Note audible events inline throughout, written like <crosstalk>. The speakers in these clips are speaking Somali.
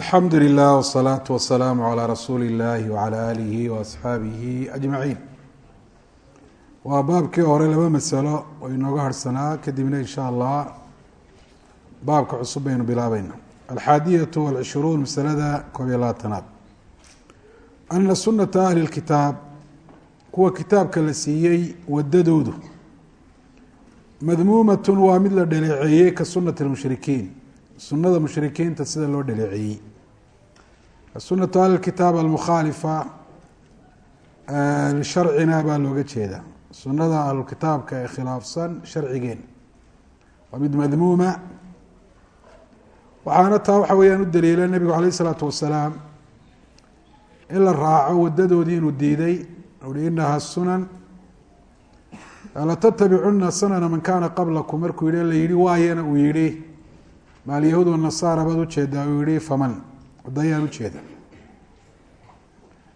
alxamdu lilah wsalaatu wasalaamu calaa rasuuli illahi wacala aalihi waasxaabihi ajmaciin waa baabkii hore laba masalo oo inooga harhsanaa kadibna insha allah baabka cusub baynu bilaabayna alxaadiyatu walcishruun masalada koob iyo labaatanaad. Ana sunata ahli lkitaab kuwa kitaabka la siiyey wadadoodu madmuumatun waa mid la dhaleeceeyey ka sunati lmushrikiin sunada mushrikiinta sida loo dhaleeceeyey sunatu ahli kitaab almukhaalifa lisharcina baa looga jeedaa sunada ahlukitaabka ee khilaafsan sharcigeen. Waa mid madmuuma. Waxaana taa waxa weeyaan u daliila nebigu alayh isalaatu wasalaam in la raaco wadadoodii inuu diiday. Uhi inaha sunan latattabicuna sanana man kana qablakum. Markuu yihi la yihi waayana uu yihi maalyahuud wanasaara baad u jeedaa uu yihi faman wadayaan ujeeda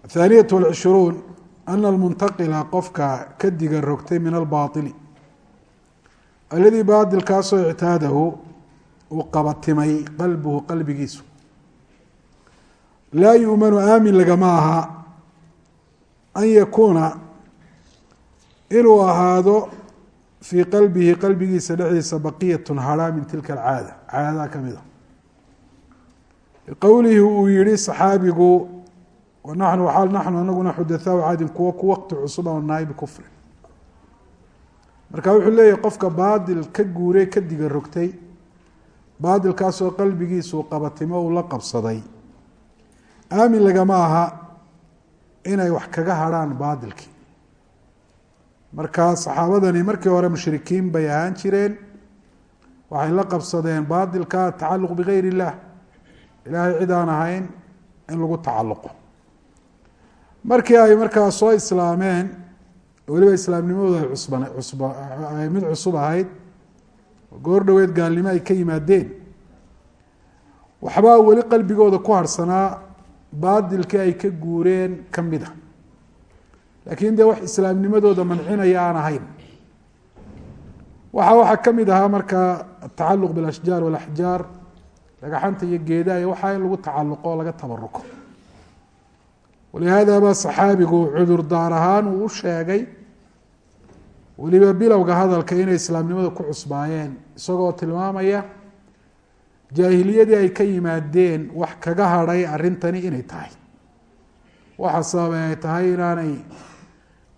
athaaniyatu walcishruun ana almuntaqila qofka ka diga rogtay min albaili aladii baatilkaasoo ictaadahu uu qabatimay qalbuhu qalbigiisu. Laa yu'manu aamin lagama aha an yakuuna inuu ahaado fii qalbihi qalbigiisa dhexdiisa baqiyatun hadhaa min tilka alcaada. Caadadaa ka mid a. Biqowlihi uu yihi saxaabigu wanaxnu xaal naxnu anaguna xudathaau caadin kuwo ku waqti cusub aan nahay bikufrin marka wuxuu leeyahy qofka baadil ka guuray ka diga rogtay baadilkaasoo qalbigiisuu qabatimo uu la qabsaday aamin lagama aha inay wax kaga hadrhaan baadilkii marka saxaabadani markii hore mushrikiin bay ahaan jireen. Waxay la qabsadeen baadilka tacaluq bigayr illah. Ilaahay cid aan ahayn in lagu tacalluqo. Markii ay markaa soo islaameen weliba islaamnimadooda ay cusban cusba ay mid cusub ahayd. Goor dhoweed gaalnimo ay ka yimaadeen. Waxbaa weli qalbigooda ku harhsanaa baadilkii ay ka guureen ka mid a laakiin dee wax islaamnimadooda mancinaya aan ahayn. Waxa waxaa ka mid ahaa markaa atacaluq bilashjaar walaxjaar dhagaxanta iyo geedaha iyo waxaa in lagu tacaluqo o laga tabaruko walihaada baa saxaabigu cudurdaar ahaan uu u sheegay weliba bilowga hadalka inay islaamnimada ku cusbaayeen isagoo tilmaamaya jaahiliyadii ay ka yimaadeen wax kaga hadhay arrintani inay tahay. Waxa sababay ay tahay inaanay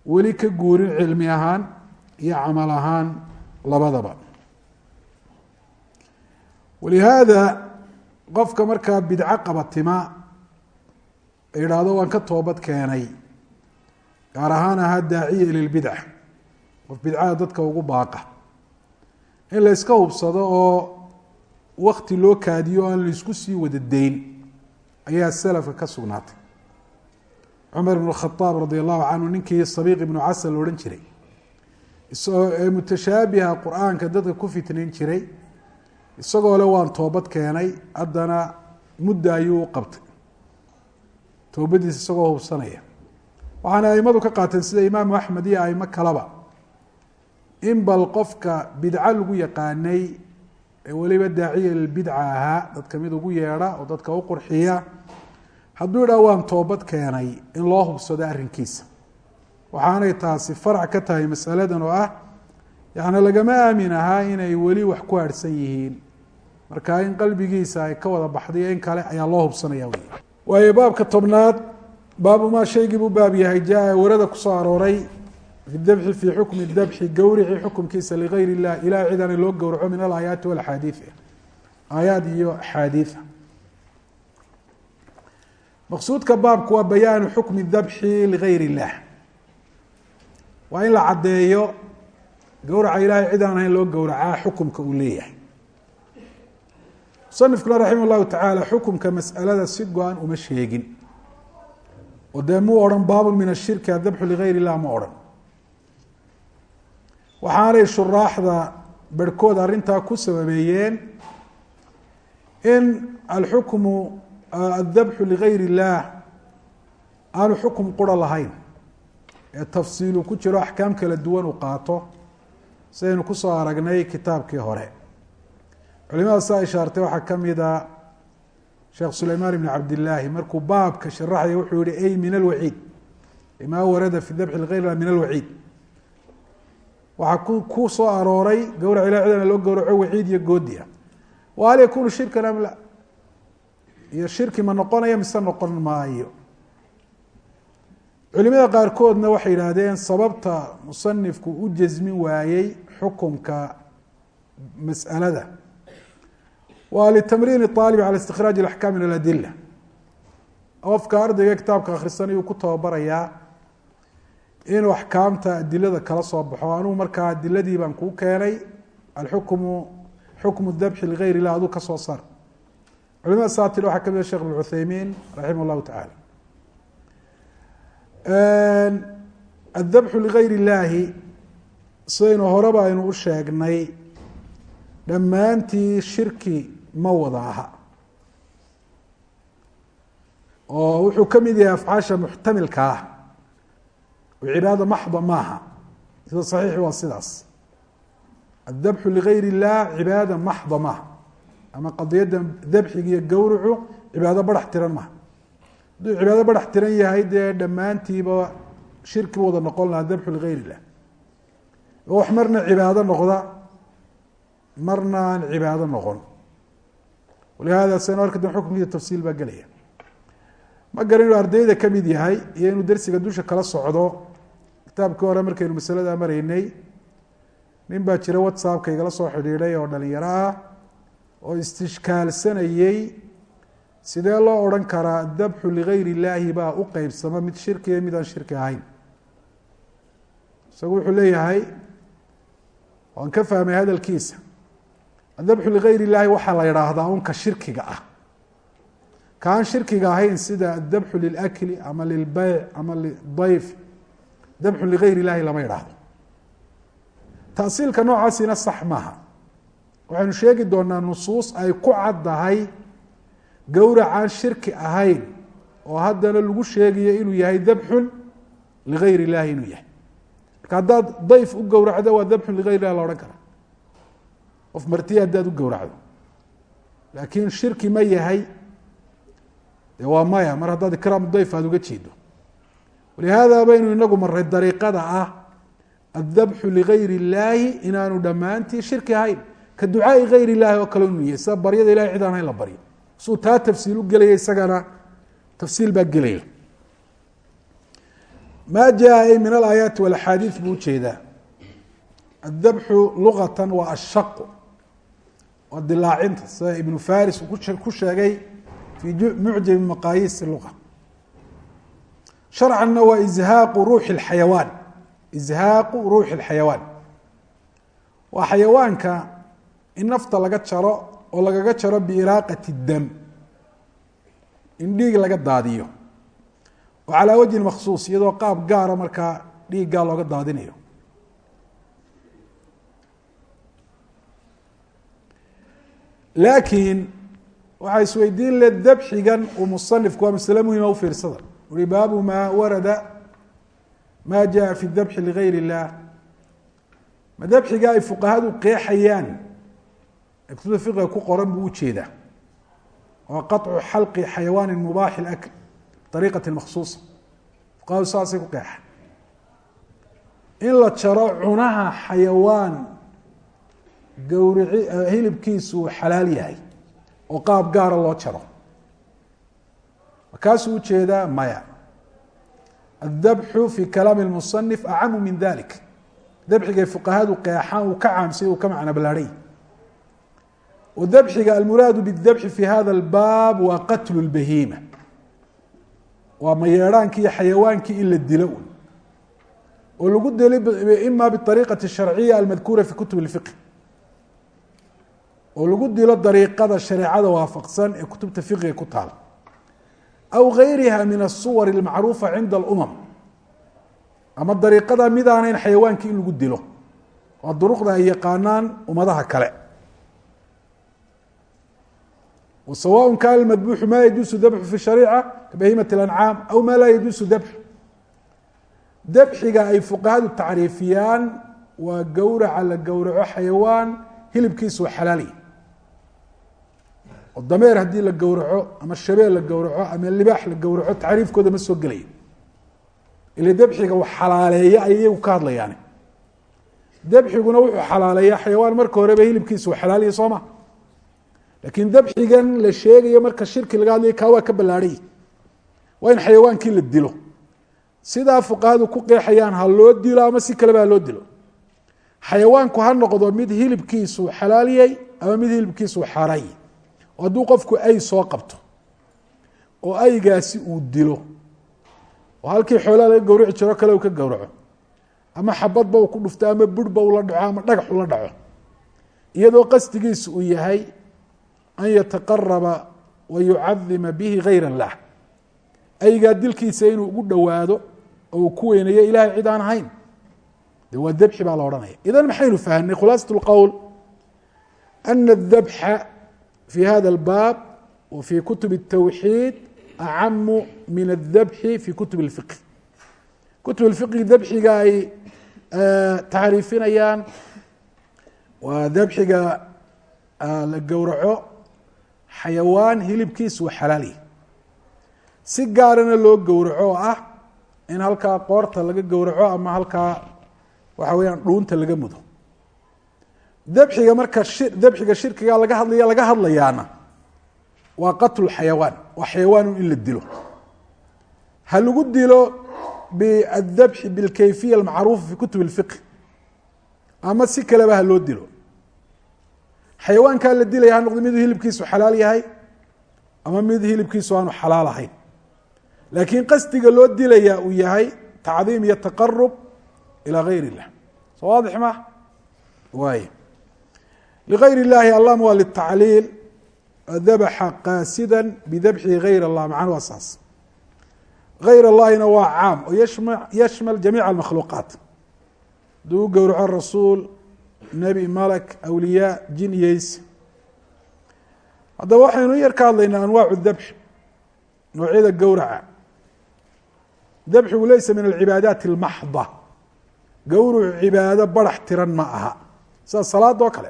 weli ka guurin cilmi ahaan iyo camal ahaan labadaba. Walihaada qofka markaa bidco qabatima idhaahdo waan ka toobad keenay gaar ahaan ahaa daaciya lilbidca qof bidcada dadka ugu baaqa. In la yska hubsado oo wakti loo kaadiyo o aan la isku sii wada dayn ayaa salafka ka sugnaatay cumar ibn khaaab radi allahu canhu ninkii sabiiq ibnu casal la odhan jiray. Isagoo ee mutashaabiha qur'aanka dadka ku fitnayn jiray isagoo le waan toobad keenay haddana mudda ayuu u qabtay. Toobadiisa isagoo hubsanaya. Waxaana aimadu ka qaateen sida imaamu axmed iyo aimo kaleba in bal qofka bidco lagu yaqaanay ee weliba daaciya lilbidca ahaa dadka mid ugu yeedha oo dadka u qurxiya hadduu idhaa waan toobad keenay in loo hubsado arrinkiisa. Waxaanay taasi farac ka tahay masaladan oo ah yacni lagama aamin ahaa inay weli wax ku harhsan yihiin. Marka in qalbigiisa ay ka wada baxday in kale ayaa loo hubsanaya wey waayo baabka tobnaad baabu maa shaygii buu baab yahay jaa warada ku soo arooray. Fi fii xukmi dabxi gowrici xukumkiisa ligayr illah ilahay cid loo gowraco min alaayaati walaxaadiid aayaad iyo axaadiida maqsuudka baabku waa bayaanu xukmi dabxi ligayr illah. Waa in la caddeeyo gowraca ilahay cid aan ahayn loo gowracaa xukumka uu leeyahay. Musanifkuna raximah llahu tacaala xukumka mas'alada si go-an uma sheegin. Oo dee muu odhan baabun min ashirki adabxu ligayr illah ma odhan. Waxaanay shuraaxda berhkood arrintaa ku sababeeyeen in alxukmu adabxu ligayr illaah aanu xukum qura lahayn ee tafsiilu ku jiro axkaam kala duwan uu qaato sidaynu ku soo aragnay kitaabkii hore culimada saa ishaartay waxaa ka mid a sheekh sulaymaan ibn cabdillaahi markuu baabka sharaxaya wuxuu yihi ay min alwaciid ma warada fi dabxi lgayr min alwaciid waxaa ku ku soo arooray gowrac ilah cidana loo gowraco waciid iyo goodi ah hal yakunu shirkan am la iyo shirki ma noqonaya mise noqon maayo. Culimada qaarkoodna waxay yidhaahdeen sababta musanifku u jasmin waayey xukumka mas'alada waa litamriin aalib cala istikhraaj alaxkaam min aladila qofka ardayga kitaabka akhrisanayuu ku tababarayaa inuu axkaamta adilada kala soo baxo. Anugu markaa adiladii baan kuu keenay alxukmu xukmu dabxi ligayr illah aduu ka soo sar culimada saa tiri waxaa ka mid a shekh ibn cuthaymiin raximah llahu tacala adabxu ligayr illaahi sidaynu horeba aynu u sheegnay dhammaantii shirki ma wada aha. Oo wuxuu ka mid yahay afcaasha muxtamilka ah. Oo cibaada maxda maaha. Sida saxiixi waa sidaas. Adabxu ligayr illah cibaada maxda maaha ama qadiyadda dabxiga iyo gowracu cibaado barax tiran maaha. Hadduu cibaado barax tiran yahay dee dhammaantiiba shirki wada noqon lahaa dabxu ligayr illah oo wax marna cibaado noqda marna aan cibaado noqon. Walihada saynu arki doon xukunkiisa tafsiil baa gelaya. Ma garan inuu ardayda ka mid yahay iyo inuu dersiga dusha kala socdo. Kitaabkii hore markaynu masalada maraynay nin baa jira whatsappka igala soo xidhiidhay oo dhalinyaro ah oo istishkaalsanayey sidee loo odhan karaa dabxu ligayr illaahi baa u qeybsama mid shirkiya mid aan shirki ahayn. Isagu wuxuu leeyahay waan ka fahmay hadalkiisa. Adabxu ligayr illaahi waxaa la idhaahdaa unka shirkiga ah. Kaan shirkiga ahayn sida adabxu lilakli ama lilbeyc ama lidayf dabxu ligayr illaahi lama idhaahdo tasiilka noocaasina sax maaha waxaynu sheegi doonaa nusuus ay ku caddahay gowracaan shirki ahayn oo haddana lagu sheegayo inuu yahay dabxun ligayr illaahi inuu yahay. Marka haddaad dayf u gowracdo waa dabxun ligayr illahi la odhan kara qof martiya haddaad u gowracdo laakiin shirki ma yahay. De waa maya mar haddaad ikraam dayf aada uga jeedo walihaada baynu inagu maray dariiqada ah addabxu ligayr illaahi inaanu dhammaantii shirki ahayn ka ducaai gayr illaahi oo kale yahay sida baryada ilahay cid aan hayn la baryo. Suu taa tafsiil u gelaya isagana tafsiil baa gelaya. Ma jaa min alaayaati walaxaadiid buu u jeedaa addabxu lugatan waa ashaqu. Waa dilaacinta sida ibnu faris ku sheegay fi mucjabi maqaayiis luga sharcanna waa izhaaqu ruuxi اlxayawaan izhaaqu ruuxi اlxayawaan waa xayawaanka in nafta laga jaro oo lagaga jaro biiraaqati dam in dhiig laga daadiyo. Oo calaa wajhin makhsuus iyadoo qaab gaara markaa dhiiggaa looga daadinayo. Laakiin waxaa isweydiin le dabxigan uu musanifku waa masle muhima ufiirsada ui baabu maa warada ma jaءa fi dabxi ligayr اllah ma dabxiga ay fuqahadu qeexayaan kutuda fiqiga ku qoran buu u jeedaa waa qaطcu xalqi xayawaani mubaaxi اlakl ariiqati maksuusa fuqahadu saasay ku qeexa in la jaro cunaha xayawaan gawrici hilibkiisu uu xalaal yahay oo qaab gaara loo jaro. Makaasuu u jeedaa maya. Adabxu fi kalaami musanif acamu min dalik dabxigay fuqahadu qeexaan uu ka caamsay uu ka macna balaadhay dabxiga almuraadu bاdabxi fi hada اlbaab waa qatlu اlbahiima waa mayeedhaankii iyo xayawaankii in la dilo un oo lagu deli ima biariiqati الsharciya almadkuura fi kutub اlfiqh oo lagu dilo dariiqada shareecada waafaqsan ee kutubta fiqiga ku taal aw gayriha min asuwar اlmacruufa cinda اlumam ama dariiqada mid aanayn xayawaankii in lagu dilo waa duruqda ay yaqaanaan ummadaha kale وسواء kاn المdبوح ma يجuز dبح في الشhaريcة kaبhيmaة الأنعاam أو ma laa يجuز dبح dبxiga ay فuqahadu tacriifiyaan waa gowraca la gowraco xayawaan hilibkiisu waa xalaaliy oo dameer haddii la gowraco ama shabeel la gowraco ama libaax la gowraco tacriifkooda ma soo gelaya ila dabxiga wax xalaaleeya ay iyagu ka hadlayaan dabxiguna wuxuu xalaaleeyaa xayawaan marka horeba hilibkiisa uu xalaaliya soo ma laakiin dabxigan la sheegayo marka shirki laga hadlaya kaa waa ka ballaadhay. Waa in xayawaankii la dilo. Sidaa fuqahadu ku qeexayaan ha loo dilo ama si kaleba ha loo dilo. Xayawaanku ha noqdo mid hilibkiisu xalaaliyay ama mid hilibkiisu oo hadduu qofku ay soo qabto oo aygaasi uu dilo. Oo halkii xoolaa laga gawrici jiro kale uu ka gowraco ama xabadba uu ku dhufto ama burhba ula dhaco ama dhagax ula dhaco. Iyadoo qasdigiisu uu yahay an yataqaraba wa yucadima bihi gayr اllah aygaa dilkiisa inuu ugu dhowaado oo uu ku weyneeyo ilahay cid aan ahayn de waa debxi baa la odhanaya idan maxaynu fahnay khulaasat اlqowl ana الdabxa fi hada اlbaab wa fi kutub الtawxiid acamu min الdabxi fi kutub اlfiqh kutub اlfiqhi dabxiga ay tacriifinayaan waa dabxiga la gowraco xayawaan hilibkiisu waa xalaali si gaarana loo gowraco ah in halkaa qoorta laga gowraco ama halkaa waxa weyaan dhuunta laga mudo. Dabxiga marka shi dabxiga shirkiga laga hadlaya laga hadlayaana waa qatlu xayawaan waa xayawaanu in la dilo. Ha lagu dilo biadabxi bilkayfiya almacruufa fi kutub اlfiqh ama si kaleba ha loo dilo xayawaankaa la dilaya ha noqdo mid hilibkiisu xalaal yahay ama mid hilibkiisu aanu xalaal ahayn. Laakiin qasdiga loo dilaya uu yahay tacdiim iyo taqarub ilaa gayr illah soo waadix ma? Waay ligayr illaahi allam waa litacliil dabaxa qaasida bidabxi gayr allah macanu waa saas. Gayr allahina waa caam oo yashmal jamiica almakhluuqaat. Haduu gowraco rasuul nebi malak awliyaa jin iyeys haddaba waxaynu yar ka hadlaynaa anwaacu dabx noocyada gowraca. Dabxigu leysa min alcibaadaati اlmaxda gowrucu cibaado barax tiran ma aha. Sida salaada oo kale.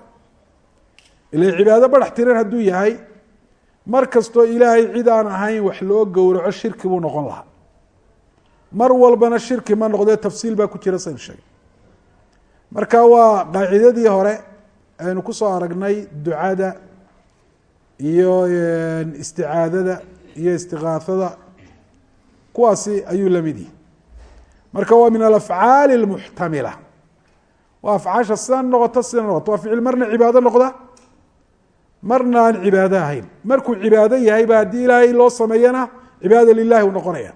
Ila cibaado barax tiran hadduu yahay mar kastoo ilaahay cid aan ahayn wax loo gowraco shirki buu noqon lahaa. Mar walbana shirki ma noqdee tafsiil baa ku jira saynu sheegay marka waa qaacidadii hore aynu ku soo aragnay ducada iyo isticaadada iyo istigaahada kuwaasi ayuu la mid yihi marka waa min alafcaali اlmuxtamila waa afcaasha sida noqoto sida noqoto waa ficil marna cibaado noqda. Marna aan cibaado ahayn. Markuu cibaado yahay ba haddii ilaahay loo sameeyana cibaada lilahi u noqonaya.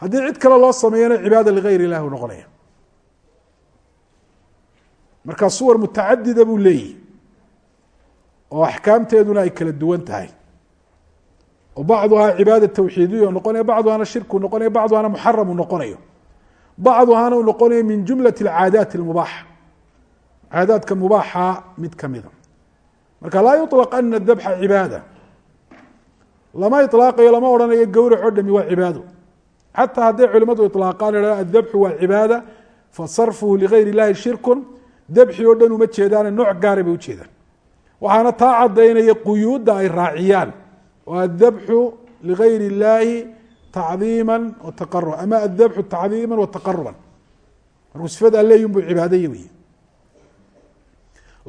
Haddii cid kale loo sameeyana cibaada ligayr illahi u noqonaya marka suwar mutacadida buu leeyihi oo axkaamteeduna ay kala duwan tahay oo bacduhaa cibaada tawxiidiya noqonaya bacduhana shirku noqonaya bacduhana muxaramu noqonayo bacduhana uu noqonayo min jumlat اcaadaati اmubaaxa caadaadka mubaaxa mid kamida marka laa yuطlaq ana dabxa cibaada lama iطlaaqayo lama odhanayo gowrac o dhami waa cibaado xataa hadday culimadu iطlaaqaan ha adabxu waa cibaada fasarfuhu ligayr اllahi shirku debxi oo dhan uma jeedaane nooc gaara bay jeedaan. Waxaana taa caddaynaya quyuudda ay raaciyaan. Oo adabxu ligayr اllaahi tacdiima wa taqaruba ama adabxu tacdiima wa taqaruban markuu sifada alle unbuu cibaadaya wey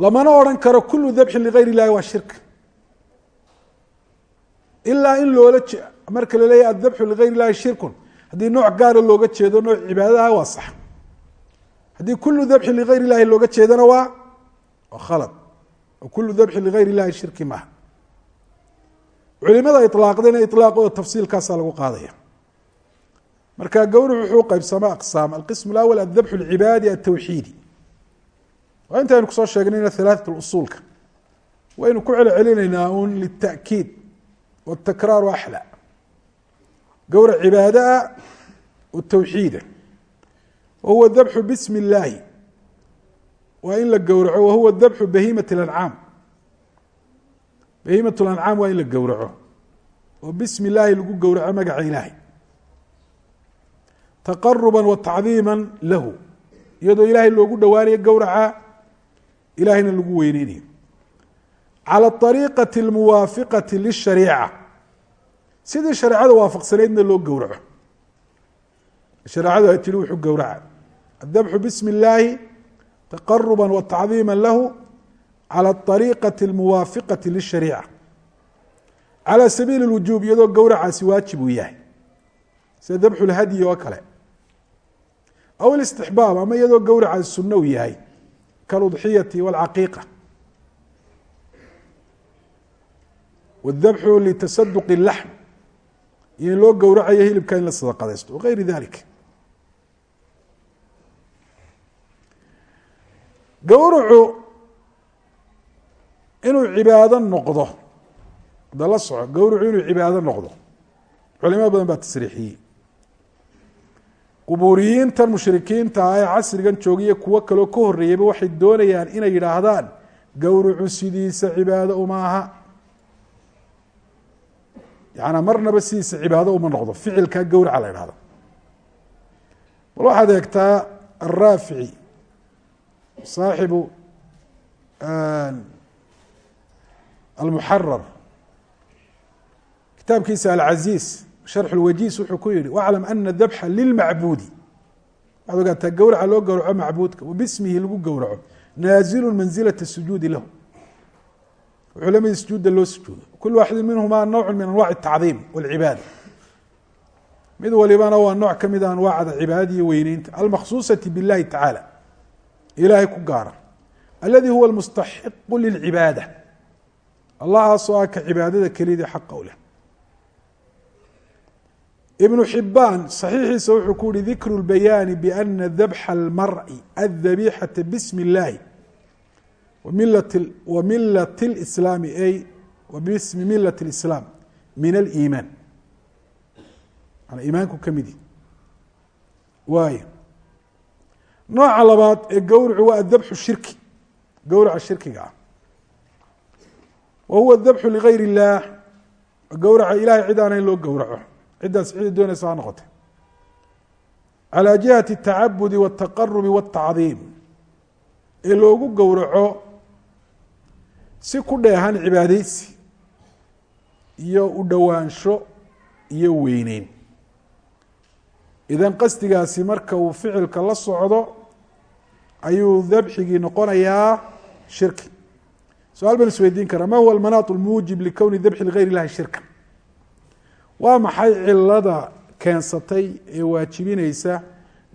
lamana odhan karo kulu dabxin ligayr illahi waa shirka ilaa in loola marka la adabxu ligayr illahi shirkun. Haddii nooc gaara looga jeedo nooc cibaadaha ah waa sax haddii kulu dabxi ligayr illaahi looga jeedana waa waa khalad. Oo kulu dabxi ligayr illaahi shirki maaha. Culimada ilaaqdayna ilaaqooda tafsiilkaasaa lagu qaadaya. Marka gawric wuxuu qeybsama aqsaam. Alqism alawal adabxu alcibaadi altawxiidi waa intaynu ku soo sheegnayna halaatat usuulka. Waynu ku celcelinaynaa un lita'kiid watakraaru axla gawrac cibaada ah wahuwa dabxu bismi illaahi waa in la gowraco wahuwa dabxu bahimat lancaam bahimat lancaam waa in la gowraco oo bismi illaahi lagu gowraco magaca ilaahay taqaruba wa tacdiima lahu iyadoo ilaahay loogu dhowaanayo gowraca ilaahayna lagu weyneynayo cala ariiqati almuwaafiqati lishariica sidii shareecada waafaqsanaydna loo gowraco shareecadu ay tihi wuxuu gowraca adabxu bismi اllaahi taqaruba watacdiima lahu calى ariiqati اlmuwaafiqati lishariica calى sabiili اlwujuub iyadoo gowracaasi waajib uu yahay sida dabxu lhadyi oo kale aw istixbaab ama iyadoo gowracaasi sunno uu yahay kaludxiyati wاlcaqiiqa wاdabxu litasaduq اlaxm iyo in loo gowracayo hilibka in la sadaqadaysto wagayri dalik Gowracu inuu cibaado noqdo. Da la soco gowracu inuu cibaado noqdo. Culimo badan baa tasriixiyey. Qubuuriyiintan mushrikiinta ah ee casrigan joogiyo kuwo kaloo ka horreeyeyba waxay doonayaan inay yidhaahdaan gowracu sidiisa cibaado uma aha. Yaana marnaba sidiisa cibaado uma noqdo. Ficilkaa gowraca la idhahdo bal waxaad eegtaa alraafici saaxibu almuxarar kitaabkiisa alcaziiz sharx lwajiis wuxuu ku yihi waclam ana dabxa lilmacbuudi waxaad ogaataa gowraca loo gowraco macbuudka wabismihi lagu gowraco naazilu manzilata sujuudi lahu wuxuu lamid sujuudda loo sujuudo kul waaxidi minhuma nawcu min anwac الtacdiim wاlcibaada mid walibana waa nooc kamid a anwaacda cibaadada iyo weyneynta almaksuusaةi biاllahi tacaala ilaahay ku gaara aladi huwa اlmustaxiqu lilcibaada allahaasoo ah ka cibaadada keliyadii xaqa u leh ibnu xibaan صaxiixiisa wuxuu ku yihi dikru اlbayaani bana dabxa اlmar'i adabixaةa bismi اllahi wamilat اlislaami ay wabismi milat اlislaam min aliimaan mana iimaanku ka midi waayo nooca labaad ee gowricu waa adabxu shirki. Gowraca shirkiga ah. Wa huwa adabxu ligayr illaah. Gowraca ilahay cid aanayn loo gowraco ciddaas cida doonaysa ha noqotay calaa jihati atacabudi waataqarubi waatacdiim ee loogu gowraco si ku dheehan cibaadaysi iyo u dhowaansho iyo weyneyn. Idan qasdigaasi marka uu ficilka la socdo ayuu dabxigii noqonayaa shirki su-aal baan isweydiin karaa ma huwa almanaat اlmuujib likowni dabxi ligayr اllahi shirka waa maxay cilada keensatay ee waajibineysa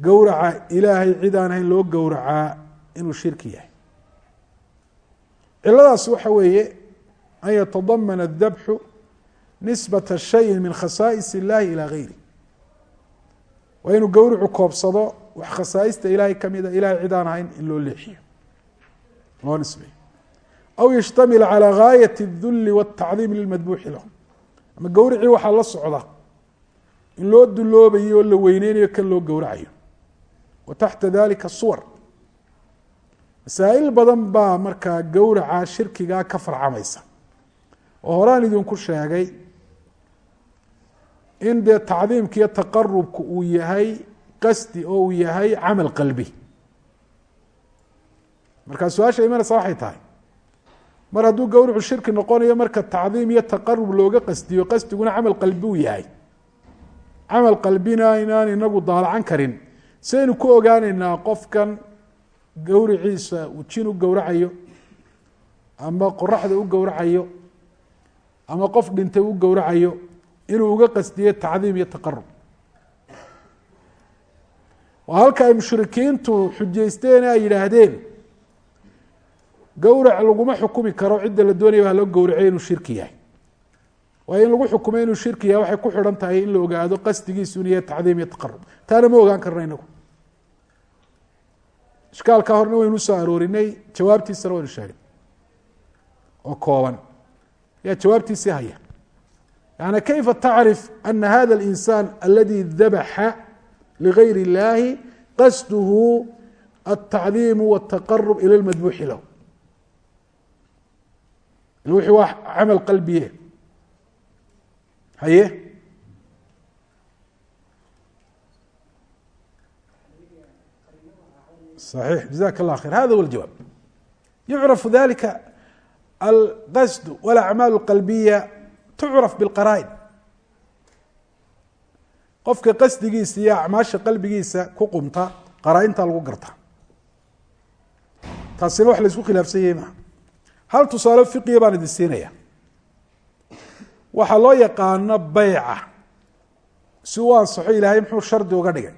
gowraca ilaahay cid aan ahayn loo gowracaa inuu shirki yahay ciladaas waxa weeye an yatadamana الdabxu nisbata shayi min khasaais اllahi ilى gayri waa inuu gowracu koobsado wax khasaaista ilaahay kamida ilahay cid aan ahayn in loo leexiyo loo nisbeyo aw yashtamila calى gaayat الduli wالtacdiim lilmadbuuxi lahu ama gowracii waxaa la socda in loo duloobayo oo la weyneynayo kan loo gowracayo wa taxta dalika suwar masaa'il badan baa markaa gowraca shirkigaa ka farcamaysa oo horaan idinku sheegay in dee tacdiimka iyo taqarubka uu yahay qasdi oo uu yahay camal qalbi. Markaa su'aasha imanaysa waxay tahay. Mar hadduu gowracu shirki noqonayo marka tacdiim iyo taqarub looga qasdiyo qasdiguna camal qalbi uu yahay. Camal qalbina inaan inagu daalacan karin. Saynu ku ogaaneynaa qofkan gowriciisa jin u gowracayo ama qoraxda u gowracayo ama qof dhintay u gowracayo inuu uga qasdiyo tacdiim iyo taqarub waa halka ay mushrikiintu xujaysteen ay yidhaahdeen gowrac laguma xukumi karo cidda la doonaya ha loo gowraciyo inuu shirki yahay. Waayo in lagu xukumay inuu shirki yahay waxay ku xidhan tahay in la ogaado qasdigiisu yahay tacdiim iyo taqarub taana ma ogaan karna inagu. Ishkaalkaa horena waynu u soo aroorinay jawaabtiisana waynu sheegay oo kooban. Yaa jawaabtiisii haya. Yani kayfa tacrif ana hada اlinsaan aladi dabaxa ligayr اllahi qasduhu altacdiimu wاtaqarub ila lmadbuuxi lahu wixii waa camal qalbiye haye صaxiix jaزak اllah khيr hada huwa اljawaab yucrafu dalika alqasd walacmaal اqalbiya tucraf biاlqara'in qofka qasdigiisa iyo acmaasha qalbigiisa ku qumta qaraa-inta lagu garta. Taasina wax la isku khilaafsan yahay maa hal tusaale fiqiya baan idin siinaya waxaa loo yaqaano beyca si uu ansaxo ilaahay muxuu shardi uga dhigay?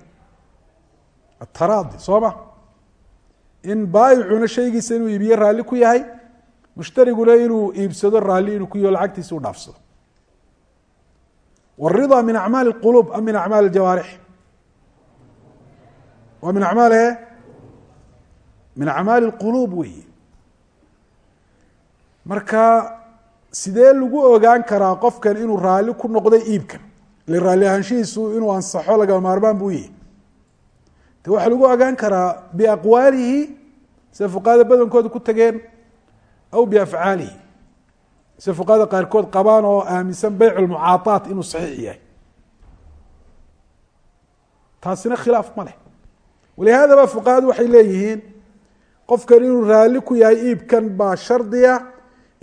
Ataraadi soo ma? In baayicuna shaygiisa inuu iibiye raalli ku yahay mushtariguna inuu iibsado raalli inuu ku yaho lacagtiisa u dhaafsado wاrida min acmaali اqulub am min acmaali اjawaarix waa min acmaal e min acmaali اlquluub weyi marka sidee lagu ogaan karaa qofkan inuu raalli ku noqday iibkan ile raalli ahaanshihiisu inuu ansaxo lagama maarmaan buu yihi de waxaa lagu ogaan karaa biaqwaalihi sida fuqahada badankooda ku tageen aw biafcaalihi sida fuqahada qaarkood qabaan oo aaminsan beyc lmucaaaat inuu saxiix yahay. Taasina khilaaf ma leh. Walihaadaba fuqahadu waxay leeyihiin qofkan inuu raalli ku yahay iibkan baa shardiya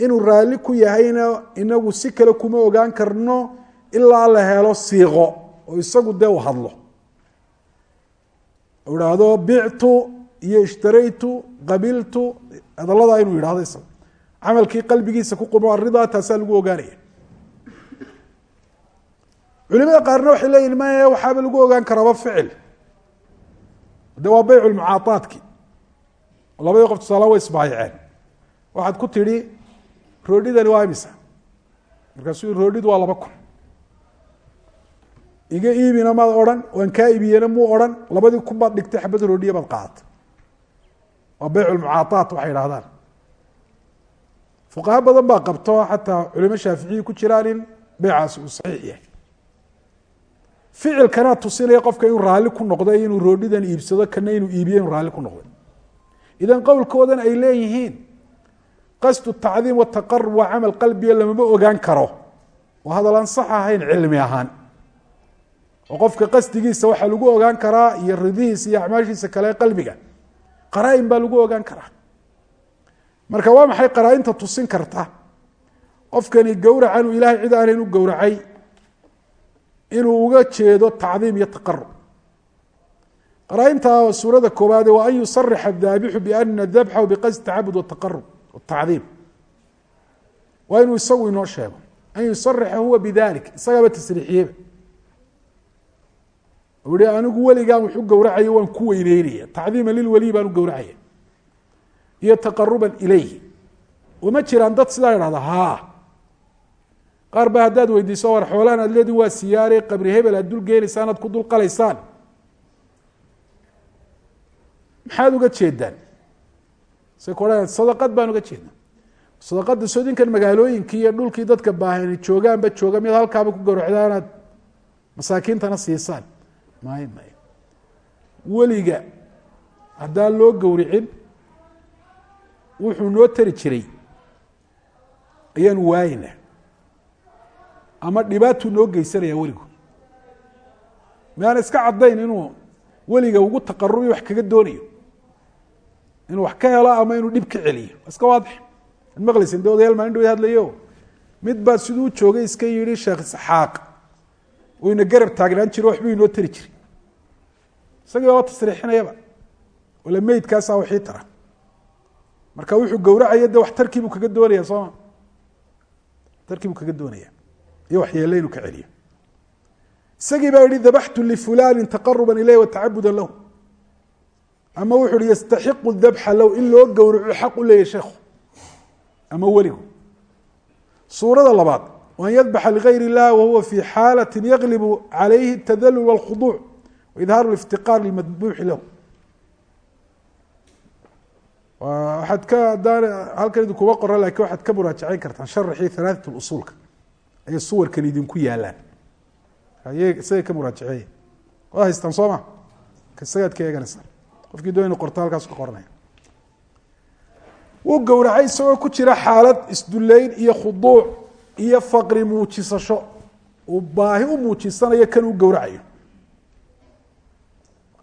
inuu raalli ku yahayna inagu si kale kuma ogaan karno ilaa la helo siiqo oo isagu dee u hadlo. U bictu iyo ishtaraytu qabiltu hadaladaa inuu yidhahdo isaga camalkii qalbigiisa ku qumo aridaa taasaa lagu ogaanaya culimada qaarna waxay leeyihiin maya waxaaba lagu ogaan karaaba ficil. De waa beyc lmucaaaadki labadii qof tusaala way isbaayaceen. Waxaad ku tidhi roodhidani waa imisa? Markaasuu roodhidu waa laba kun. Iga iibina maad odhan waan kaa iibiyena muu odhan labadii kun baad dhigtay xabad roodhiya baad qaadata waa beyc lmucaaaat waxay idhahdaan fuqaha badan baa qabto xataa culimo shaaficiyi ku jiraan in beycaasi uu saxiix yahay. Ficilkanaa tusinaya qofka inuu raalli ku noqday inuu roodhidan iibsado kana inuu iibiyo inuu raalli ku noqday. Idan qowlkoodan ay leeyihiin qasdu tacdiim wataqarub waa camal qalbiga lamama ogaan karo. Oo hadal aan sax ahayn cilmi ahaan. Oo qofka qasdigiisa waxaa lagu ogaan karaa iyo ridihiisa iyo acmaashiisa kale qalbiga. Qaraa-in baa lagu ogaan karaa marka waa maxay qaraa-inta tusin karta? Qofkani gowracan uu ilaahay cid aanan u gowracay inuu uga jeedo tacdiim iyo taqarub qaraa-inta suurada koowaade waa an yusarixa daabixu biana dabxahu biqasdi tacabud wataqarub watacdiim waa inuu isagu inoo sheego. An yusarixa huwa bidalik isagaaba tasriixiyeba u hi anigu weligaan wuxu gowracayo waan ku weyneynaya. Tacdiima lilweliy baan u gowracaya iyo taqaruban ilayhi. Uma jiraan dad sidaa idhahda haa qaar ba haddaad weydiiso war xoolahan aad leedin waa siyaare qabri hebel aad dul geenaysaan aad ku dul maxaad uga jeedaan? Say ku odhan sadaqad baan uga jeednaa. Sadaqadda soodinkan magaalooyinkii iyo dhulkii dadka baahani joogaanba jooga mid halkaaba ku gowracdaan aad masaakiintana siisaan. May may. Weliga haddaan loo gowricin wuxuu noo tari jiray ayaan waayna ama dhibaatuu noo geysanaya weligu. Miaan iska caddayn inuu weliga ugu taqarubi wax kaga doonayo. Inuu wax ka helo ama inuu dhib ka celiyo. Iska waadix. Ad maqlaysin de odayaal maalin dhaw hadlayo. Mid baa siduu joogay iska yihi sheekh isxaaq. Uu garab taagnaan jiro waxbuu inoo tari jiray. Isagii baba tasriixinayaba. Wala meydkaasaa waxii tara marka wuxuu gowracaya de wax tarkiibuu kaga doonaya sooma tarkiibuu kaga doonaya iyo waxyeele inuu ka celiyo isagii baa yihi dabaxtu lifulani taqaruba ilayh watacabuda lahu ama wuxu uhi yastaxiqu dabxa low in loo gowraco xaq u leeyahy sheekhu ama weligu suurada labaad waan yadbaxa ligayr اllah wahuwa fi xaalati yaglibu calayhi اtadalul wاlkhuduuc waidhaaru اliftiqaar limadbuuxi lahu waxaad ka adaan halkan idinkuma qoran laakiin waxaad ka muraajaceyn kartaan sharaxii halaaثat usuulka. Ayay suwarkan idinku yaalaan. Isagay ka muraajaceeya waa haystaan soo ma? Isagaad ka eeganaysaa qofkii doon inu qorto halkaas ka qoranaya wuu gowracay isagoo ku jira xaalad isduleyn iyo khuduuc iyo faqri muujisasho. Uu baahi u muujisanayo kan uu gowracayo.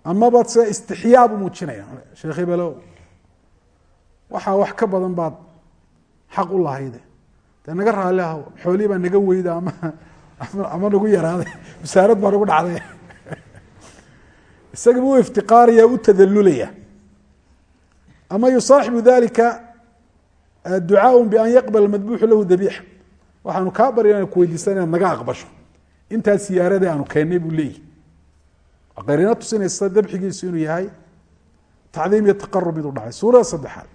Amaba se istixyaab u muujinaya. Sheekh waxaa wax ka badan baad xaq u lahayde dee naga raali aho xoolihii baa naga weyda ama ama nagu yaraaday. Masaarad baa nagu dhacday. Isagaba u iftiqaaraya u tadalulaya ama yusaaxibu dalika ducaaء ban yaqbal madbuuxu lahu dabiixa. Waxaanu kaa barya ina kuweydiisan inaad naga aqbasho. Intaa siyaarada aanu keennay buu leeyihi qariino tusinaysa dabxigiisu inuu yahay tacdiim iyo taqarub miduu dhacay. Suurada saddexaad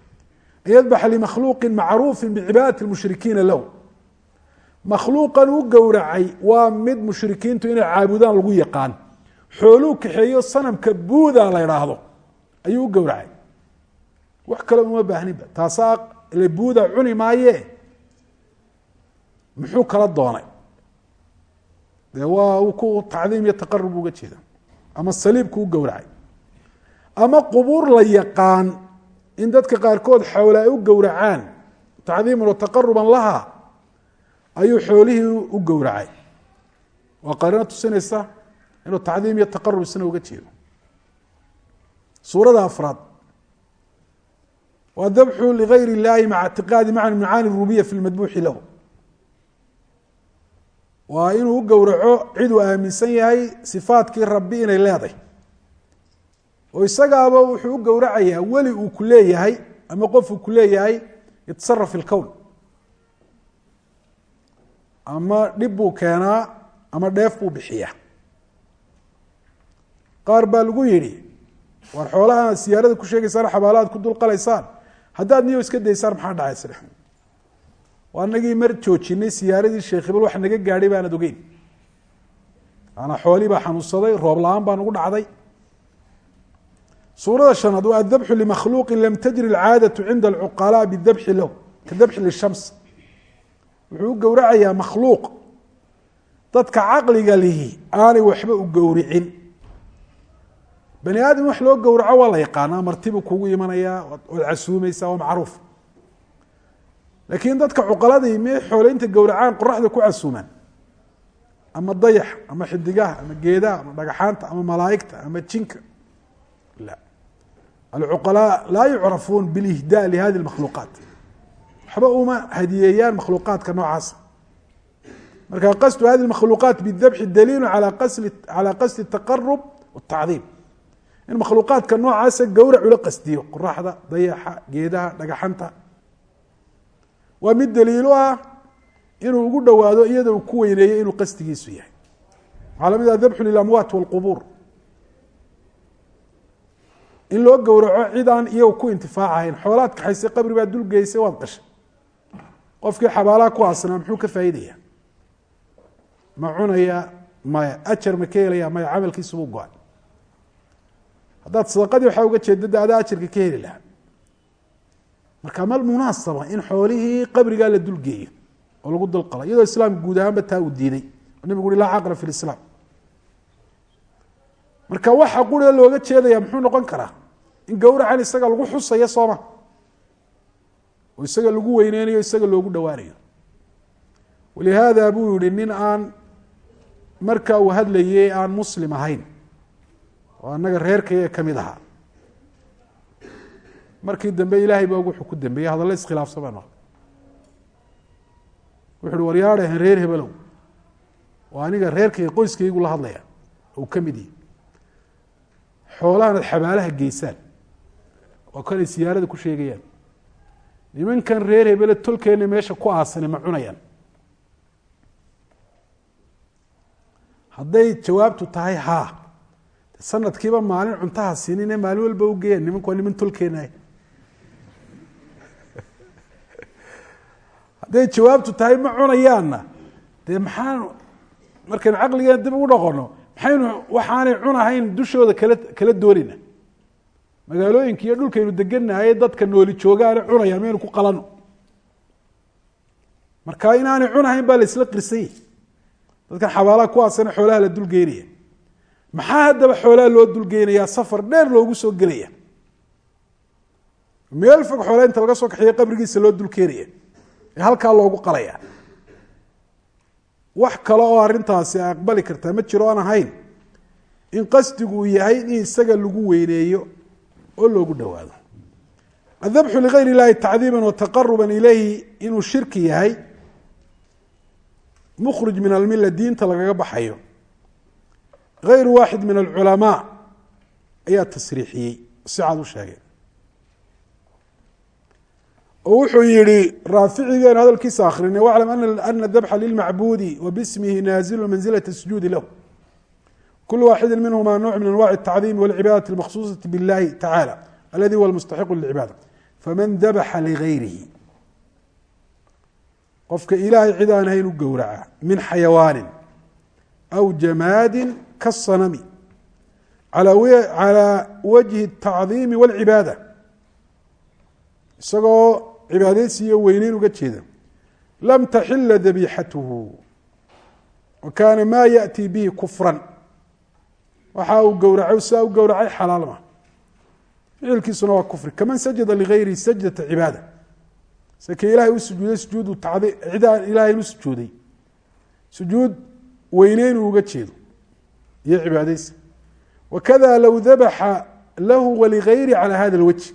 yadbaxa limakhluuqi macruufi bicibaadati mushrikiina lahu makhluuqan u gowracay waa mid mushrikiintu inay caabudaan lagu yaqaan. xooluu kaxeeyo sanamka buuda la idhaahdo ayuu u gowracay. wax kale uma baahninba taasaa le buuda cuni maaye. muxuu kala doonay? dee waa ku tacdiim iyo taqarub uga jeeda ama saliibku u gowracay ama qubuur la yaqaan in dadka qaarkood xawle ay u gowracaan tacdiiman wa taqaruban laha ayuu xoolihii u gowracay. Waa qariino tusinaysa inuu tacdiim iyo taqarub isna uga jeedo. Suurada afraad waa dabxu ligayr اllahi maca ictiqaadi macna macaani rububiya fi lmadbuuxi lahu. Waa inuu u gowraco cid uu aaminsan yahay sifaatkii rabbi inay leeday oo isagaaba wuxuu u gowracayaa weli uu ku leeyahay ama qof uu ku leeyahay itasaraf fi ama dhib buu keenaa ama dheef buu bixiyaa. Qaar baa lagu yidhi war xoolaha siyaarada ku sheegaysaan xabaalaad ku dulqalaysaan haddaad niyo iska daysaan maxaa dhacay sida waa anagii mar joojinay siyaaradii sheekh hebel wax naga gaadhay baanad ogeyn. Maanaa xoolii baa xanuunsaday roob la'aan baa nagu dhacday suurada shanaad waa adabxu limakhluuqi lam tajri alcaadatu cinda alcuqalaa bidabxi lahu ka dabxi lishams. Wuxuu u gowracayaa makhluuq. Dadka caqliga lihi aanay waxba u gowricin. Bani aadam wax loo gowraco waa la yaqaanaa martibuu kugu imanayaa waad casuumaysaa waa macruuf. Laakiin dadka cuqaladii miyay xooleynta gowracaan qoraxda ku casuumaan. Ama dayax ama xidigaha ama geedaha ama dhagaxaanta ama malaaigta ama jinka. La alcuqalaa laa yucrafuun bilihdaa lihadi makhluuqaat waxba uma hadiyeeyaan makhluuqaadka noocaasa marka qasdu hadi makhluuqaat bidabxi daliilu calaa qasdi taqarub wtacdiim in makhluuqaadka noocaasa gowrac ula qasdiyo qoraxda dayaxa geedaha dhagaxanta waa mid daliilu ah inuu ugu dhowaado iyada uu ku weyneeyey inuu qasdigiisu yahay waxaa la mid ah dabxu in loo gowraco cid aan iyagu ku intifaacahayn xoolaad kaxaysay qabri baa dulgeysay waad qashay. Qofkii xabaalaha ku aasnaa muxuu ka faa'iidaya ma cunaya maya ajar ma ka helaya maya camalkiisubuu go'ay. Haddaad sadaqadii waxaa uga jeeda adaa ajarka ka heli lahaa. Marka mal munaasaba in xoolihii qabrigaa la dulgeeyo oo lagu dulqala iyadoo islaamka guud ahaanba taa uu diiday. Oo nabigu ui laa caqla fi lislaam. Marka waxa quriga looga jeedaya muxuu noqon karaa in gowracan isaga lagu xusayo sooma. Oo isaga lagu weyneynayo isaga loogu dhowaanayo walihaada buu yihi nin aan marka uu hadlayey aan muslim ahayn oo annaga reerkayga ka mid ahaa markii dambe ilaahay baa wuxuu ku dambeeyey hadallo iskhilaafsan baa noqday. Wuxu uhi waryaadhahan reer hebelow oo aniga reerkayga qoyskaygu la hadlaya ou ka mid yihi xoolahan xabaalaha geysaan oo kanay siyaarada ku sheegayaan. Nimankan reer hebele tolkeena meesha ku aasane ma cunayaan. Hadday jawaabtu tahay haa sanadkiiba maalin cuntaha siinine maalin walba ugeeyaan nimanku waa niman tolkeena <laughs> hadday jawaabtu tahay ma cunayaanna? Dee maxaan markaynu caqligeena dib ugu dhaqono maxaynu waxaanay cunahayn dushooda kala kala doonayna magaalooyinka iyo dhulkaynu deganahay dadka nooli joogaane cunayaan maynu ku qalano. Marka inaanay cunahayn baa la isla qirsanyay dadkan xabaalaha kuwaasana xoolaha la dulgeynaya. Maxaa haddaba xoolaha loo dulgeynayaa? Safar dheer loogu soo gelaya. Meel fog xoolaa inta laga soo kaxeeya qabrigiisa loo dulkeenaya ee halkaa loogu qalaya. Wax kale oo arrintaasi ay aqbali kartaa ma jiro ahayn. In qasdigu uu yahay in isaga lagu weyneeyo oo loogu dhowaado. Adabxu ligayr اllahi tacdiima wataqaruba ilayhi inuu shirki yahay mukhrij min almila diinta lagaga baxayo. Gayru waaxid min alculamaa ayaa tasriixiyey si cad u sheegay oo wuxuu yihi raaficigeenu hadalkiisa akrinay waclam ana dabxa lilmacbuudi wa bismihi naazilu manzilaة sujuudi lahu kul waaxidi minhuma nouc min anwaci الtacdiimi wاlcibaadaةi اlmakhsuuصaةi biاllahi tacalى aladi huwa lmustaxiqu lilcibaada faman dabxa ligayrihi qofka ilaahay cid aan ahayn u gowraca min xayawaani aw jamaadi kaلsanami calى wajhi الtacdiimi wاlcibaada isagoo cibaadeysi iyo weyneyn uga jeeda lam taxila dabixatuhu wa kaana ma yaأtii bihi kufran waxa uu gowracay sidaa u gowracay xalaal ma ficilkiisuna waa kufri. Kaman sajada ligayrihi sajdata cibaada. Sake ilahay u sujuuday sujuudu tacdi cidaan ilahay u sujuuday. Sujuud weyneyn uu uga jeedo. Iyo cibaadeysi wakada low dabaxa lahu waligayri calى hada اlwajh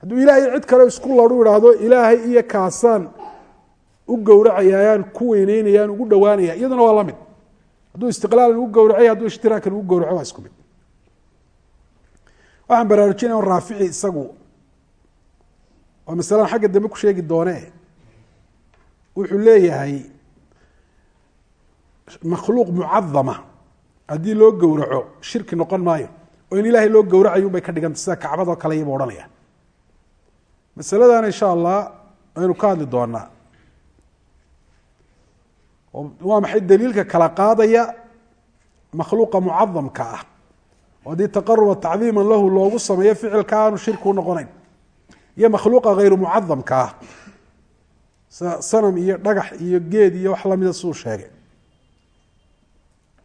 hadduu ilaahay cid kale isku ladhu idhaahdo ilaahay iyo kaasaan u gowracayayaan ku weyneynayaan ugu dhowaanaya iyaduna waa la mid hadduu istiqlaalan ugu gowracay hadduu ishtiraakan ugu gowraco waa isku mid. Waxaan baraarujinaya raafici isagu waa masalan xagga dambe ku sheegi doonee wuxuu leeyahay makhluuq mucadama haddii loo gowraco shirki noqon maayo. Oo in ilaahay loo gowracayo un bay ka dhiganta sida kacbadoo kale iyaba odhanaya masaladana insha allah aynu ka hadli doonaa waa maxay daliilka kala qaadaya makhluuqa mucadamka ah? Oo haddii taqaruba tacdiima lahu loogu sameeyo ficilka aanu shirki u noqonayn. Iyo makhluuqa hayru mucadamka ah. Sida sanam iyo dhagax iyo geed iyo wax lamida siduu sheegay.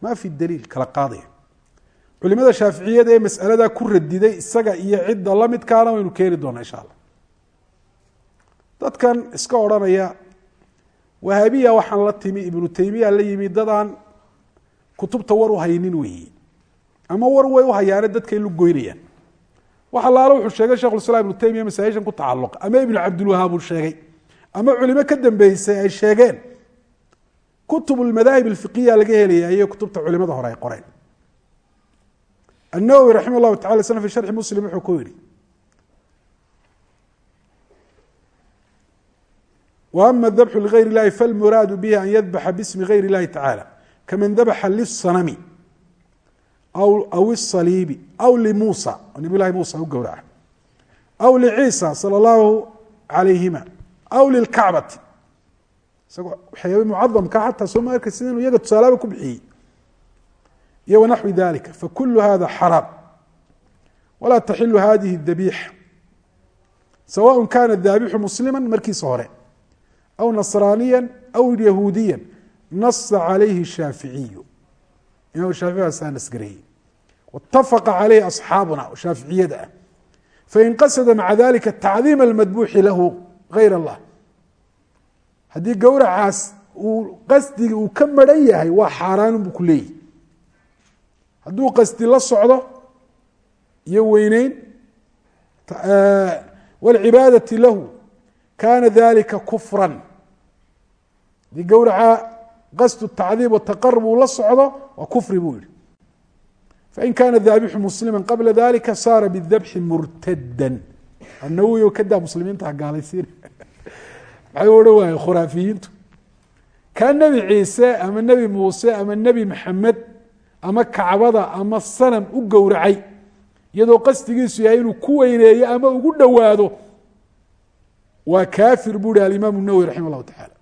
Ma fi daliil kala qaadaya. Culimada shaaficiyada ee masaladaa ku radiday isaga iyo cidda lamidkaana waynu keeni doonaa insha allah. Dadkan iska odhanaya wahaabiya waxaan la timi ibnu taymiya la yimi dadaan kutubta war uhaynin weeyi. Ama war way uhayaane dadkay lu goynayaan. Wax alaalo wuxuu sheegay shekhulislaam ibnu taymiya masaajishan ku tacalluqa. Ama ibnu cabdilwahaab uu sheegay. Ama culimo ka dambeysay ay sheegeen. Kutub lmadaahib alfiqiya laga helaya iyo kutubta culimada hore ay qoreen. Annawowi raxima llahu tacala sl fi sharxi muslim wuxuu ku yidhi وأma الdبح لغayr الlahi faاlmuraadu bh an ydبxa bsmi غayr الlahi taعalى kaman dabxa lلصnmi aw الصaliibi aw lmuusى nabiy lahi muusى u gowraca aw lciisa salى الlahu عalayhima aw lilkacbati isagoo waxyaaba mucadamka xataa soo ma arkaysid inuu iyaga tusaalaaba ku bixiyey iyo wnaxwi dalika fakul hada xaraam walaa taxilu hadihi اdabiixa sawaء kana daabixu muslima markiisa hore aw nasraaniya aw yahuudiya nasa calayhi shaaficiyu imam shaafici baa saa nasgareyey watafaqa aleyhi asxaabuna shaaficiyada ah fain qasada maca dalika tacdiim almadbuuxi lahu gayr allah haddii gowracaas uu qasdigii uu ka maran yahay waa xaaraanun buu ku leeyahy hadduu qasdi la socdo iyo weyneyn walcibaadati lahu kana dalika kufra haddii gowraca qasdu tacdiib wataqarub uu la socdo waa kufri buu yihi fain kaana daabixu muslima qabla dalika saara bidabxi murtada anawiyo kadaa muslimiinta hagaalaysiin maxay u odhan waaye khuraafiyiintu kaa nebi ciise ama nebi muuse ama nebi maxamed ama kacbada ama sanam u gowracay iyadoo qasdigiisu yahay inuu ku weyneeyo ama ugu dhowaado waa kaafir buu hi alimaam nawwi raximah llahu tacaala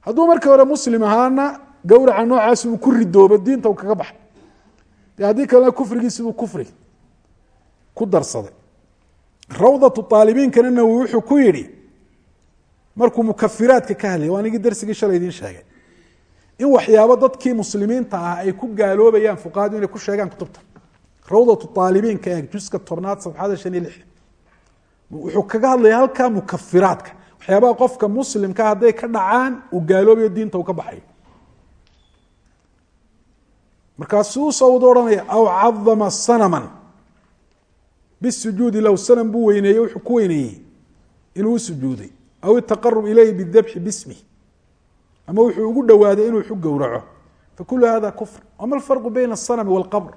hadduu markii hore muslim ahaana gowraca noocaas uu ku ridoobo diinta kaga baxay de haddii kalena kufrigiisi buu kufri ku darsaday. Rawdatu aalibiinkana wuxuu ku yidhi markuu mukafiraadka ka hadlayay waa nigii darsigii shalay idiin sheegay. In waxyaabo dadkii muslimiinta ah ay ku gaaloobayaan fuqahadu inay ku sheegaan kutubta. Rawdatu aalibiinka eeg juska tobnaad sabxada shan iyo lix wuxuu kaga hadlaya halkaa mukafiraadka. Waxyaabaha qofka muslimka hadday ka dhacaan uu gaaloobayo diinta uu ka baxayo markaasuu sawd odhanaya aw cadama sanaman. Bisujuudi low sanam buu weyneeyey wuxuu ku weyneeyey inuu sujuuday. Aw itaqarub ilayhi bidabxi bismih ama wuxuu ugu dhowaaday inuu xu gowraco. Hada kufr. Wama alfarqu bayna asanami walqabr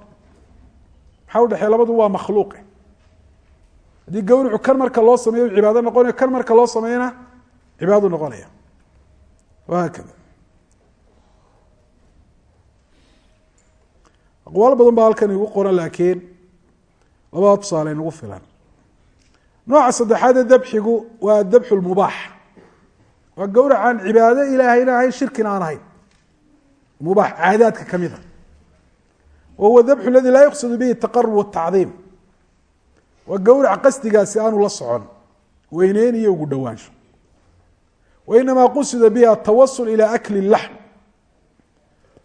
maxaa udhexeey labadu waa makhluuqe haddii gowricu kan marka loo sameeyo cibaado noqonaya kan marka loo sameeyana cibaadu noqonaya. Wahaakada aqwaal badan baa halkan igu qoran laakiin labada tusaale inagu filan. Nooca saddexaadee dabxigu waa dabxu lmubaax waa gowracaan cibaado ilaahayna ahayn shirkina aan ahayn. Mubaax caadaadka ka mid a wa huwa dabxu aladi laa yuqsadu bihi taqarub watacdiim waa gowrac qasdigaasi aanu la socon. Weyneyn iyo ugu dhowaansho wa inamaa qusida bihi atawasul ila akli laxm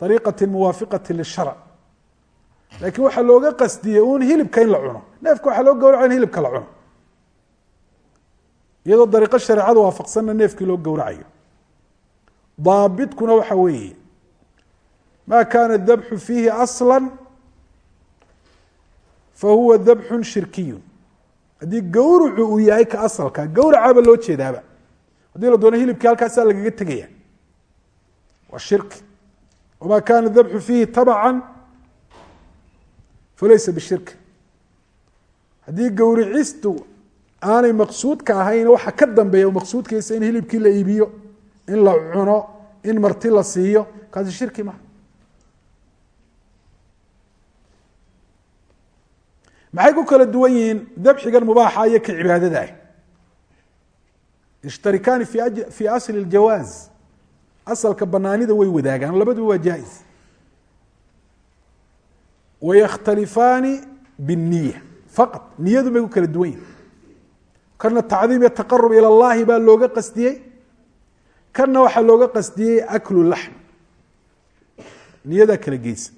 ariiqati muwaafiqati lisharc laakiin waxaa looga qasdiyey uun hilibka in la cuno. Neefka waxaa loo gowraca in hilibka la cuno. Iyadoo dariiqo shareecada waafaqsanna neefkii loo gowracayo daabitkuna waxa weeye ma kana dabxu fiihi asla fahuwa dabxu shirkiyu haddii gowracu uu yahay ka asalka gowracaaba loo jeedaaba. Haddii la doono hilibkii halkaasaa lagaga tegaya waa shirki wama kana dabxu fiihi tabcan falaysa bishirki haddii gowricistu aanay maqsuudka ahayn waxa ka dambeeya maqsuudkiisa in hilibkii la iibiyo in la cuno in marti la siiyo kaasi shirki maha maxay ku kala duwan yihiin dabxigan mubaaxa iyo ka cibaadada ah ishtarikaani fi asli اljawaaz asalka banaanida way wadaagaan labaduba waa jaa-is wayakhtalifaani bالniya faqad niyadu may ku kala duwan yihin kana tacdiim iyo taqarub ilى اllahi baa looga qasdiyey kana waxaa looga qasdiyey aklu laxm niyadaa kala geysa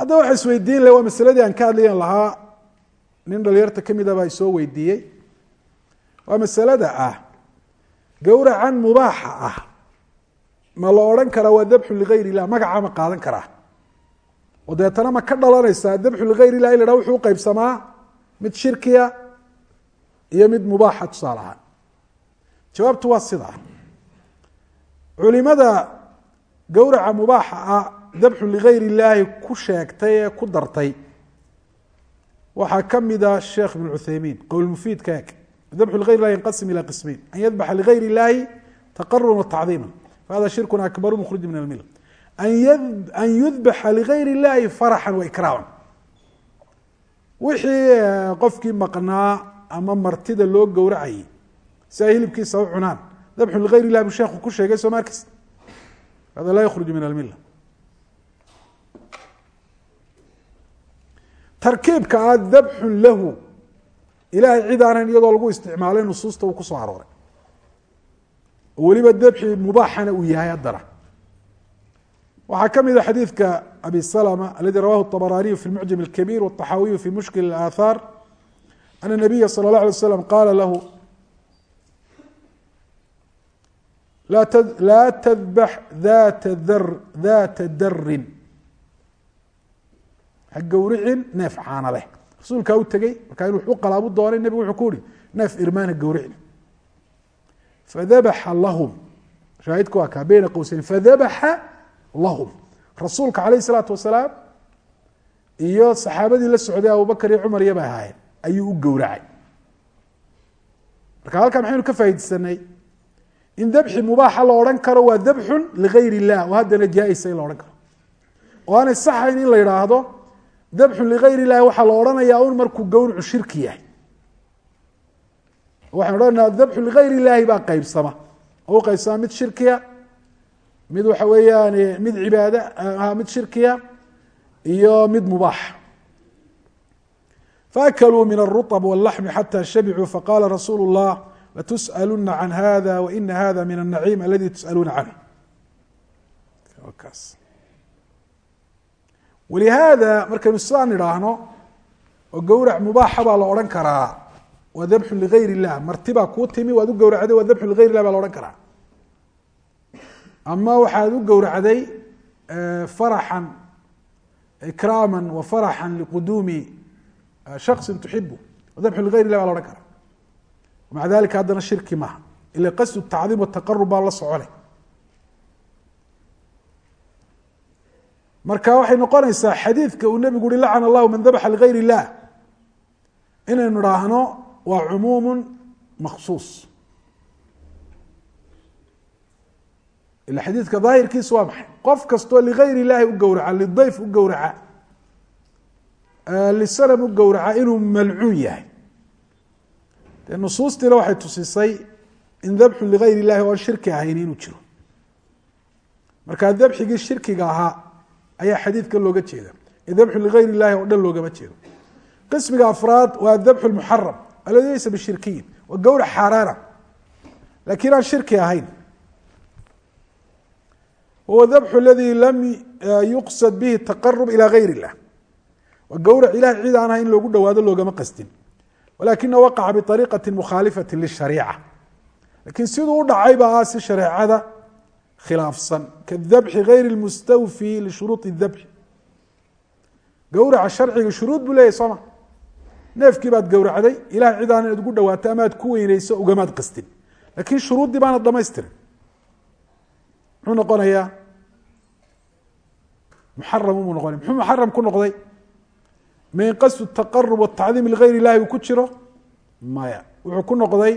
haddaba waxa isweydiin le waa masaladii aan ka hadlayan lahaa. Nin dhalinyarta ka mid a baa isoo weydiiyey. Waa masalada ah gowracan mubaaxa ah. Ma la odhan karaa waa dabxu ligayr illah magaca ma qaadan karaa. Oo deetana ma ka dhalanaysaa dabxu ligayr ilah in la ha wuxuu uqeybsamaa mid shirkiya iyo mid mubaaxa tusaale ahaan. Jawaabtu waa sidaa culimada gowraca mubaaxa ah dabxu ligayr illaahi ku sheegtay ee ku dartay. Waxaa kamida sheekh ibn cuthaymiin qowl mufiidka eg. Dabxu ligayr illahi yanqasim ila qismeyn an yadbaxa ligayr illaahi taqaruban watacdiima fahada shirkun akbaru mukhrij min almil an yudbaxa ligayr illahi faraxan waikraaman wixii qofkii maqnaa ama martida loo gowracayay si ay hilibkiisa u cunaan dabxu ligayr illahi buu sheekhu ku sheegay soo markis hada laa yakhruju min almila tarkiibka ah dabxun lahu ilahay cid aanan iyadoo lagu isticmaalay nusuusta uu kusoo arooray oo weliba dabxi mubaaxana uu yahay haddana waxaa ka mida xadiidka abi salma aladi rawahu طabaraniyu fi mucjam اlkabiir wالطaxaawiyu fi mushkil اaahaar ana nabiya salى اlه alay slam qaala lahu laa tdbax data dar data darin ha neef caana leh. Rasuulkaa u tegey markaa in u qalaabu doonay nebigu wuxuu ku uhi neef irmaan ha gowricin. Fadabaxa lahum. Shaahidku waa kaa beyna qowseyn fadabaxa lahum. Rasuulka calayh isalaatu wasalaam iyo saxaabadii la socday abubakar iyo cumar iyobay ahaayeen. Ayuu u gowracay. Marka halkaa maxaynu ka faaidsanay in dabxi mubaaxa la odhan karo waa dabxun ligayr illah oo haddana jaa-isa la odhan karo. Oo aanay saxayn in la yidhaahdo dabxun ligayr illahi waxaa la odhanayaa un markuu gowricu shirki yahay waxaan odhanaa dabxu ligayr illaahi baa qeybsama oo u qeybsama mid shirkiya mid waxa weeyaan mid cibaada mid shirkiya iyo mid mubaax faakaluu min aلruطb wاllaxmi xata shabicuu faqala rasuulu الlah latusأaluna can hada waina hada min الnaciim aladi tusأaluuna canh walihaada markaynu sidaan idhaahno oo gowrac mubaaxa baa la odhan karaa waa dabxu ligayr illah marti baa kuu timi waad u gowracday waa dabxu ligayr illah baa la odhan karaa. Ama waxaad u gowracday faraxan ikraama wa faraxan liquduumi shaksin tuxibu dabxu ligayr ilah baa la odhan kara maca dalika haddana shirki maaha ila qasdu tacdiim wataqarub baa la socone marka waxay noqonaysaa xadiidka uu nebigu uhi lacana allahu man dabaxa ligayr illah. Inaynu idhaahno waa cumuumu maksuus ila xadiidka daahirkiisu waa maxay? Qof kastoo ligayr illahi u gowraca lidayf u gowraca lisanam u gowraca inuu malcuun yahay. Dee nusuustiina waxay tusisay in dabxu ligayr illahi oan shirki ahayn inuu jiro. Marka dabxigii shirkiga ahaa ayaa xadiidka looga jeeda. Ee dabxu ligayr illahi oo dhan loogama jeedo. Qismiga afraad waa dabxu lmuxaram aladi laysa bishirkiyin waa gowrac xaaraana lakiin aan shirki ahayn. Huwa dabxu aladi lam yuqsad bihi taqarub ila gayr illah waa gowrac ilahay cid aan ahayn in loogu dhawaado loogama qastin walakina waqaca biariiqati mukhaalifati lishariica. Lakiin siduu u dhacay ba ah si shareecada khilaafsan kadabxi gayr lmustawfi lishuruui dabxi gowraca sharciga shuruud buu leyahy sooma. Neefkii baad gowracday ilahay cid aan inaad ugu dhawaato amaad ku weyneyso ugamaad qastin. Lakiin shuruuddii baanad dhamaystirin muxuu noqonayaa? Muxaram umuu noqonaya muxuu muxaram ku noqday? Min qasdu taqarub watacdiim ligayr illahi uu ku jiro? Maya. Wuxuu ku noqday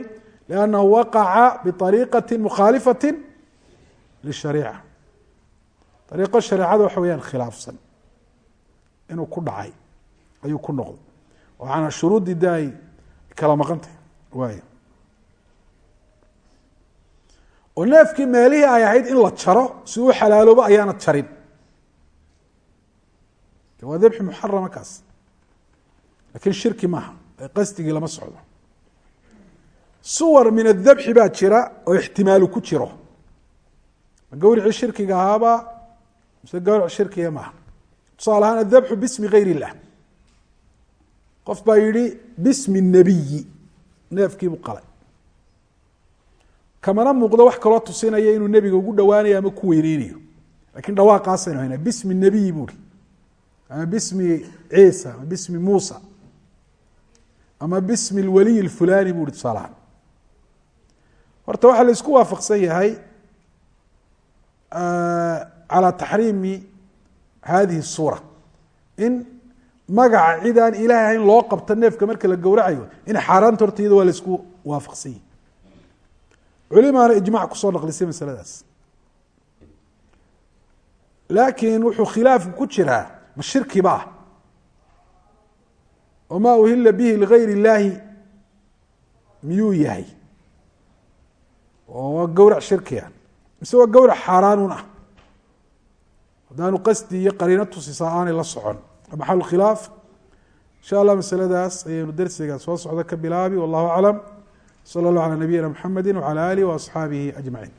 liannahu waqaca biariiqati mukhaalifati lishariica ariiqo shareecada waxa weyaan khilaafsan inuu ku dhacay ayuu ku noqday waxaana shuruuddii de ay kala maqantahy waay oo neefkii meelihii ay ahayd in la jaro si uu xalaaloobo ayaana jarin waa dabxi muxarama kaas lakiin shirki maaha qasdigii lama socdo suwar min adabxi baa jira oo ixtimaalu ku jiro gawricii shirkiga ahaaba mise gawric shirkiga maaha tusaale ahaan adabxu bismi gayr illah qof baa yihi bismi nabiyi neefkiibu qalay. Kamana muuqdo wax kaloo tusinaya inuu nebiga ugu dhawaanayo ama ku weyneynayo. Lakin dhawaaqaasaynu hayna bismi nabiyi buuri ama bismi ciisa ama bismi muusa ama bismi lwaliy lfulani bu uhi tusaalahaan horta waxaa la isku waafaqsan yahay calى taxriimi hadihi الsuura in magaca cid aan ilahay ahayn loo qabto neefka marka la gowracayo in xaaraanta horta iyada waa la isku waafaqsan yahi culimaana ijmac kusoo naqlisay masaladaas laakiin wuxuu khilaafku ku jiraa ma shirki ba ah oo ma uhila bihi ligayr اllahi miyuu yahay oo waa gowrac shirkiga mise waa gowrac xaaraanun ah haddaanu qasdi iyo qariino tusisaa aanay la socon maxal khilaaf insha allah masaladaas ayaynu dersiga soo socdo ka bilaabi wallahu aclam salى اllah alى nabiyina mxamedi wعalى alih وaصxaabihi ajmaciin